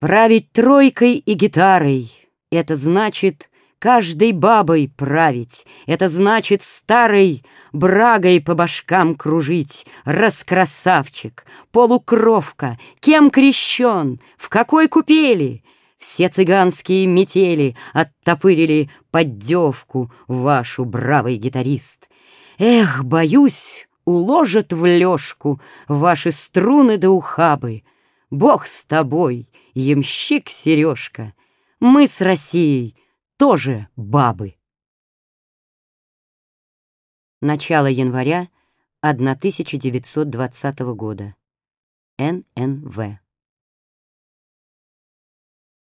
Править тройкой и гитарой — это значит каждой бабой править, это значит старой брагой по башкам кружить, раскрасавчик, полукровка, кем крещен, в какой купели — все цыганские метели оттопырили поддевку вашу, бравый гитарист. Эх, боюсь, уложат в лёжку ваши струны да ухабы. Бог с тобой, ямщик Сережка, мы с Россией тоже бабы. Начало января 1920 года. ННВ.